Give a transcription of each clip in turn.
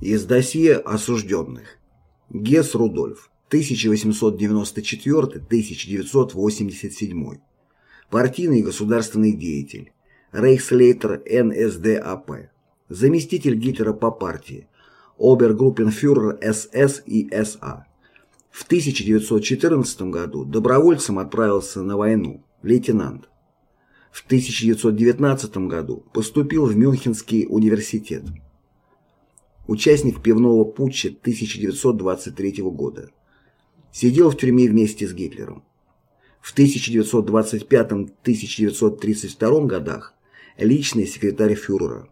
Из досье осужденных. Гесс Рудольф, 1894-1987. Партийный государственный деятель. Рейхслейтер НСДАП. Заместитель Гитлера по партии. Обергруппенфюрер СС и СА. В 1914 году добровольцем отправился на войну, лейтенант. В 1919 году поступил в Мюнхенский университет. Участник пивного путча 1923 года. Сидел в тюрьме вместе с Гитлером. В 1925-1932 годах личный секретарь фюрера.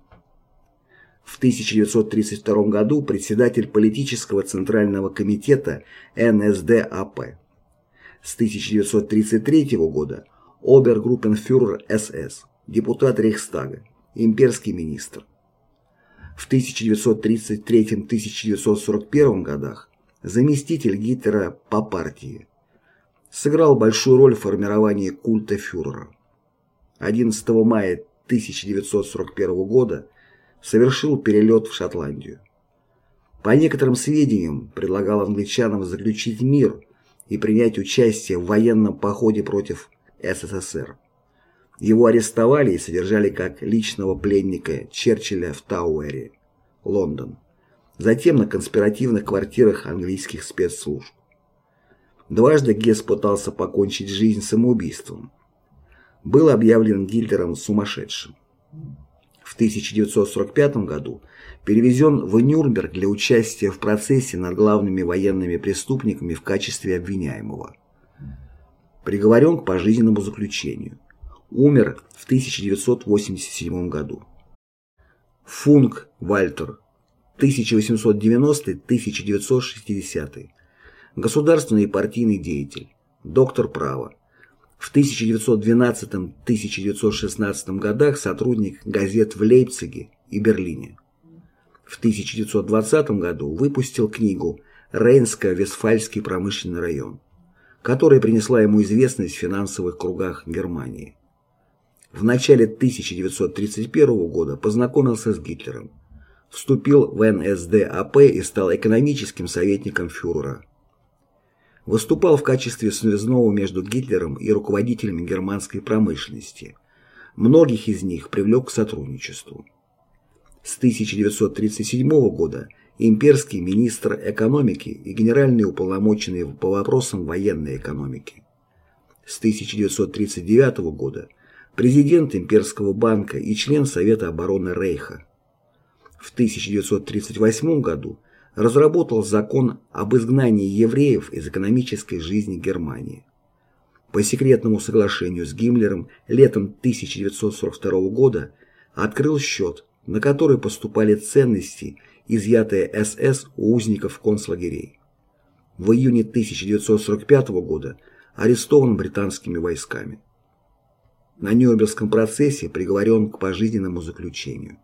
В 1932 году председатель политического центрального комитета НСДАП. С 1933 года обергруппенфюрер СС, депутат Рейхстага, имперский министр. В 1933-1941 годах заместитель Гитлера по партии. Сыграл большую роль в формировании культа фюрера. 11 мая 1941 года совершил перелет в Шотландию. По некоторым сведениям, предлагал англичанам заключить мир и принять участие в военном походе против СССР. Его арестовали и содержали как личного пленника Черчилля в Тауэре, Лондон. Затем на конспиративных квартирах английских спецслужб. Дважды Гесс пытался покончить жизнь самоубийством. Был объявлен Гитлером сумасшедшим. В 1945 году перевезен в Нюрнберг для участия в процессе над главными военными преступниками в качестве обвиняемого приговорен к пожизненному заключению. Умер в 1987 году. Функ Вальтер, 1890-1960. Государственный и партийный деятель, доктор права. В 1912-1916 годах сотрудник газет в Лейпциге и Берлине. В 1920 году выпустил книгу «Рейнско-Вестфальский промышленный район» которая принесла ему известность в финансовых кругах Германии. В начале 1931 года познакомился с Гитлером, вступил в НСДАП и стал экономическим советником фюрера. Выступал в качестве связного между Гитлером и руководителями германской промышленности. Многих из них привлек к сотрудничеству. С 1937 года имперский министр экономики и генеральный уполномоченный по вопросам военной экономики. С 1939 года президент Имперского банка и член Совета обороны Рейха. В 1938 году разработал закон об изгнании евреев из экономической жизни Германии. По секретному соглашению с Гиммлером летом 1942 года открыл счет, на который поступали ценности изъятые СС у узников концлагерей. В июне 1945 года арестован британскими войсками. На Нюрнбергском процессе приговорен к пожизненному заключению.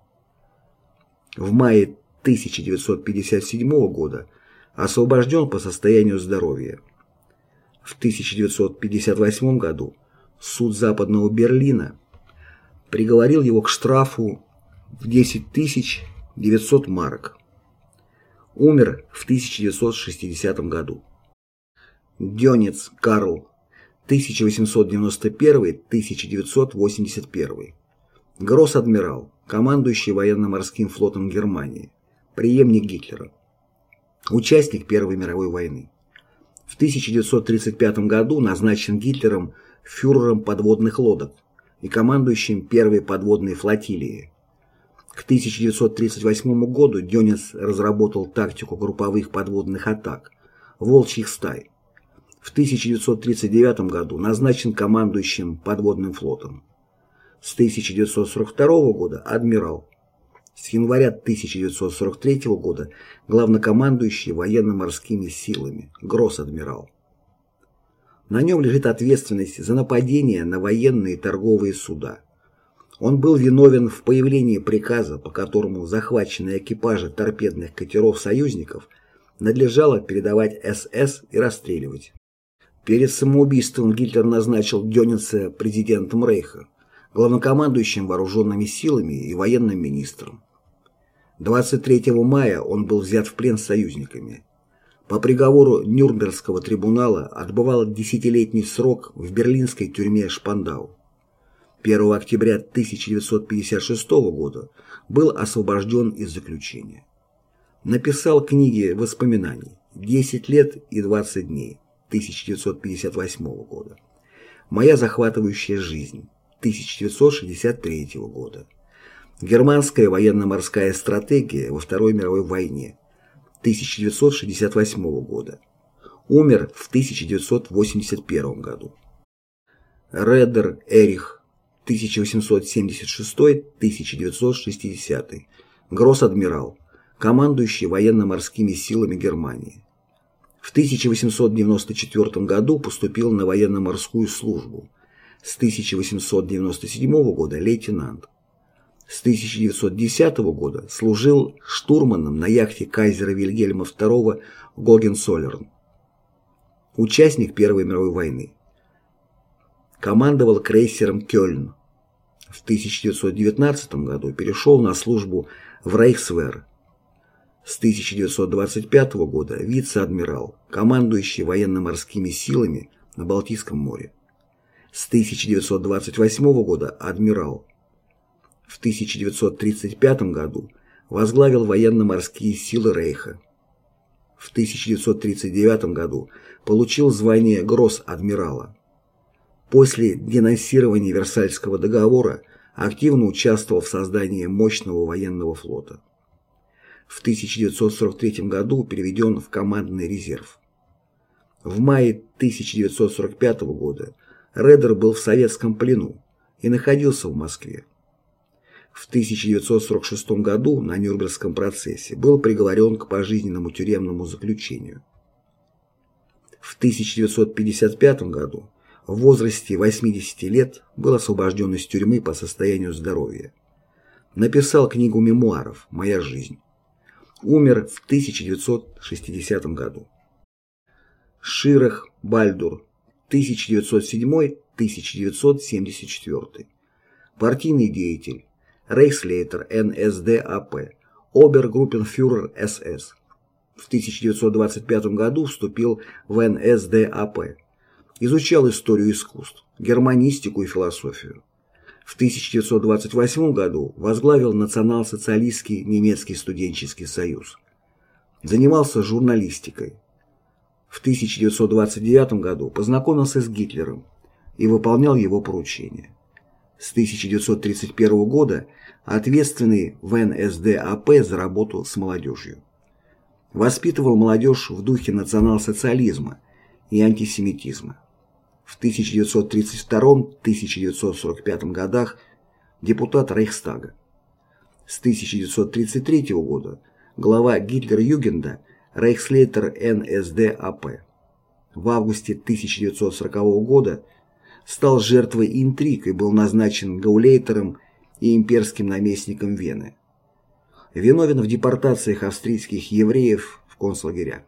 В мае 1957 года освобожден по состоянию здоровья. В 1958 году суд Западного Берлина приговорил его к штрафу в 10 тысяч 900 марок. Умер в 1960 году. Дёнец Карл, 1891-1981. Гросс-адмирал, командующий военно-морским флотом Германии, преемник Гитлера. Участник Первой мировой войны. В 1935 году назначен Гитлером фюрером подводных лодок и командующим Первой подводной флотилией. К 1938 году Дёнец разработал тактику групповых подводных атак «Волчьих стай». В 1939 году назначен командующим подводным флотом. С 1942 года – адмирал. С января 1943 года главнокомандующий военно-морскими силами, гросс-адмирал. На нем лежит ответственность за нападение на военные торговые суда – он был виновен в появлении приказа, по которому захваченные экипажи торпедных катеров союзников надлежало передавать СС и расстреливать. Перед самоубийством Гитлер назначил Дёница президентом Рейха, главнокомандующим вооруженными силами и военным министром. 23 мая он был взят в плен союзниками. По приговору Нюрнбергского трибунала отбывал десятилетний срок в берлинской тюрьме Шпандау. 1 октября 1956 года был освобожден из заключения. Написал книги воспоминаний «10 лет и 20 дней» 1958 года, «Моя захватывающая жизнь» 1963 года, «Германская военно-морская стратегия во Второй мировой войне» 1968 года. Умер в 1981 году. Редер Эрих 1876-1960, гросс-адмирал, командующий военно-морскими силами Германии. В 1894 году поступил на военно-морскую службу, с 1897 года лейтенант. С 1910 года служил штурманом на яхте кайзера Вильгельма II Гогенсолерн. Участник Первой мировой войны командовал крейсером «Кёльн». В 1919 году перешел на службу в Рейхсвер. С 1925 года вице-адмирал, командующий военно-морскими силами на Балтийском море. С 1928 года адмирал. В 1935 году возглавил военно-морские силы Рейха. В 1939 году получил звание гросс-адмирала. После денонсирования Версальского договора активно участвовал в создании мощного военного флота. В 1943 году переведен в командный резерв. В мае 1945 года Редер был в советском плену и находился в Москве. В 1946 году на Нюрнбергском процессе был приговорен к пожизненному тюремному заключению. В 1955 году в возрасте 80 лет был освобожден из тюрьмы по состоянию здоровья. Написал книгу мемуаров «Моя жизнь». Умер в 1960 году. Ширах Бальдур, 1907-1974. Партийный деятель, рейхслейтер НСДАП, обергруппенфюрер СС. В 1925 году вступил в НСДАП Изучал историю искусств, германистику и философию. В 1928 году возглавил Национал-социалистский немецкий студенческий союз. Занимался журналистикой. В 1929 году познакомился с Гитлером и выполнял его поручения. С 1931 года ответственный в НСДАП за работу с молодежью. Воспитывал молодежь в духе национал-социализма и антисемитизма. В 1932-1945 годах депутат Рейхстага. С 1933 года глава Гитлер-Югенда, рейхслейтер НСДАП. В августе 1940 года стал жертвой интриг и был назначен гаулейтером и имперским наместником Вены. Виновен в депортациях австрийских евреев в концлагеря.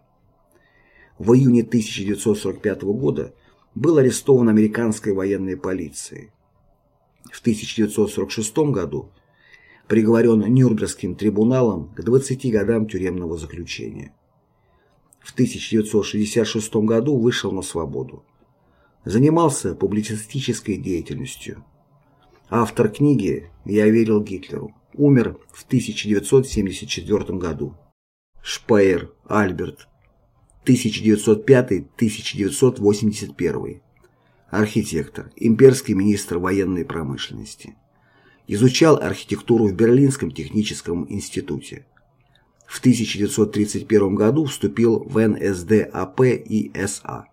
В июне 1945 года был арестован американской военной полицией. В 1946 году приговорен Нюрнбергским трибуналом к 20 годам тюремного заключения. В 1966 году вышел на свободу. Занимался публицистической деятельностью. Автор книги «Я верил Гитлеру» умер в 1974 году. Шпайер Альберт 1905-1981. Архитектор, имперский министр военной промышленности. Изучал архитектуру в Берлинском техническом институте. В 1931 году вступил в НСДАП и СА.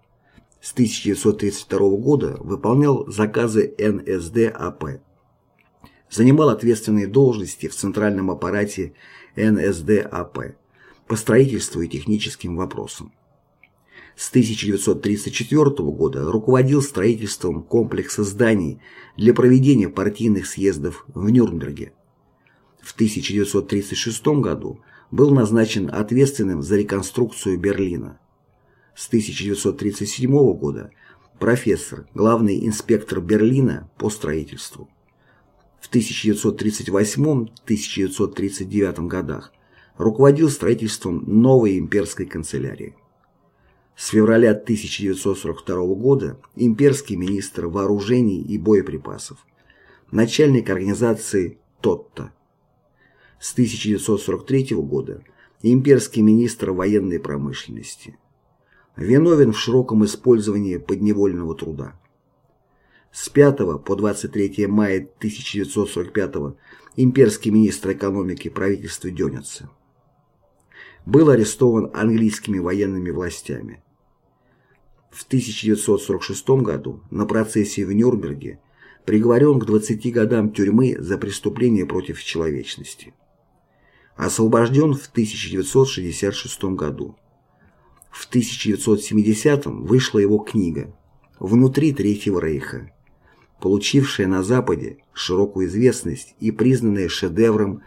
С 1932 года выполнял заказы НСДАП. Занимал ответственные должности в центральном аппарате НСДАП по строительству и техническим вопросам. С 1934 года руководил строительством комплекса зданий для проведения партийных съездов в Нюрнберге. В 1936 году был назначен ответственным за реконструкцию Берлина. С 1937 года профессор, главный инспектор Берлина по строительству. В 1938-1939 годах руководил строительством новой имперской канцелярии. С февраля 1942 года имперский министр вооружений и боеприпасов, начальник организации ТОТТО. С 1943 года имперский министр военной промышленности. Виновен в широком использовании подневольного труда. С 5 по 23 мая 1945 имперский министр экономики правительства Дёница. Был арестован английскими военными властями. В 1946 году на процессе в Нюрнберге приговорен к 20 годам тюрьмы за преступление против человечности. Освобожден в 1966 году. В 1970 вышла его книга «Внутри Третьего Рейха», получившая на Западе широкую известность и признанная шедевром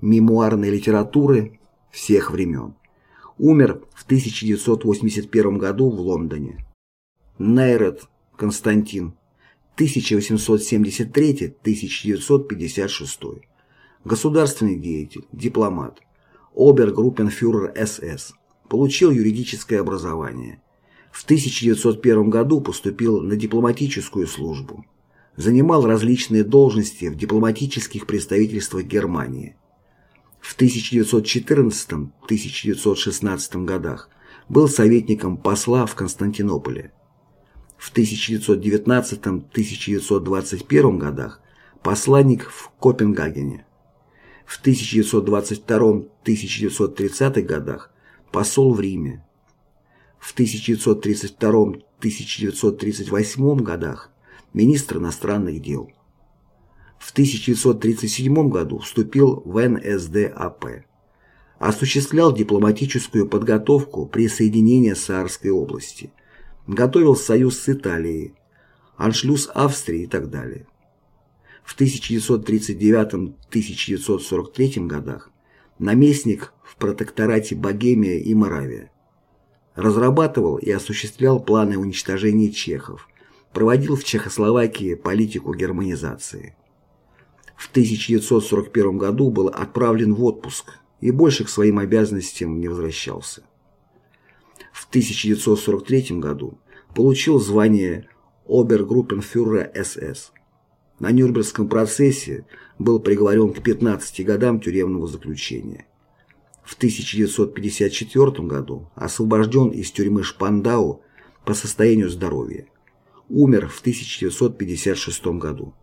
мемуарной литературы всех времен. Умер в 1981 году в Лондоне. Нейрет Константин, 1873-1956. Государственный деятель, дипломат, обергруппенфюрер СС. Получил юридическое образование. В 1901 году поступил на дипломатическую службу. Занимал различные должности в дипломатических представительствах Германии. В 1914-1916 годах был советником посла в Константинополе. В 1919-1921 годах посланник в Копенгагене. В 1922-1930 годах посол в Риме. В 1932-1938 годах министр иностранных дел. В 1937 году вступил в НСДАП. Осуществлял дипломатическую подготовку присоединения Саарской области. Готовил союз с Италией, аншлюз Австрии и так далее. В 1939-1943 годах наместник в протекторате Богемия и Моравия. Разрабатывал и осуществлял планы уничтожения чехов, проводил в Чехословакии политику германизации. В 1941 году был отправлен в отпуск и больше к своим обязанностям не возвращался. В 1943 году получил звание обергруппенфюрера СС. На Нюрнбергском процессе был приговорен к 15 годам тюремного заключения. В 1954 году освобожден из тюрьмы Шпандау по состоянию здоровья. Умер в 1956 году.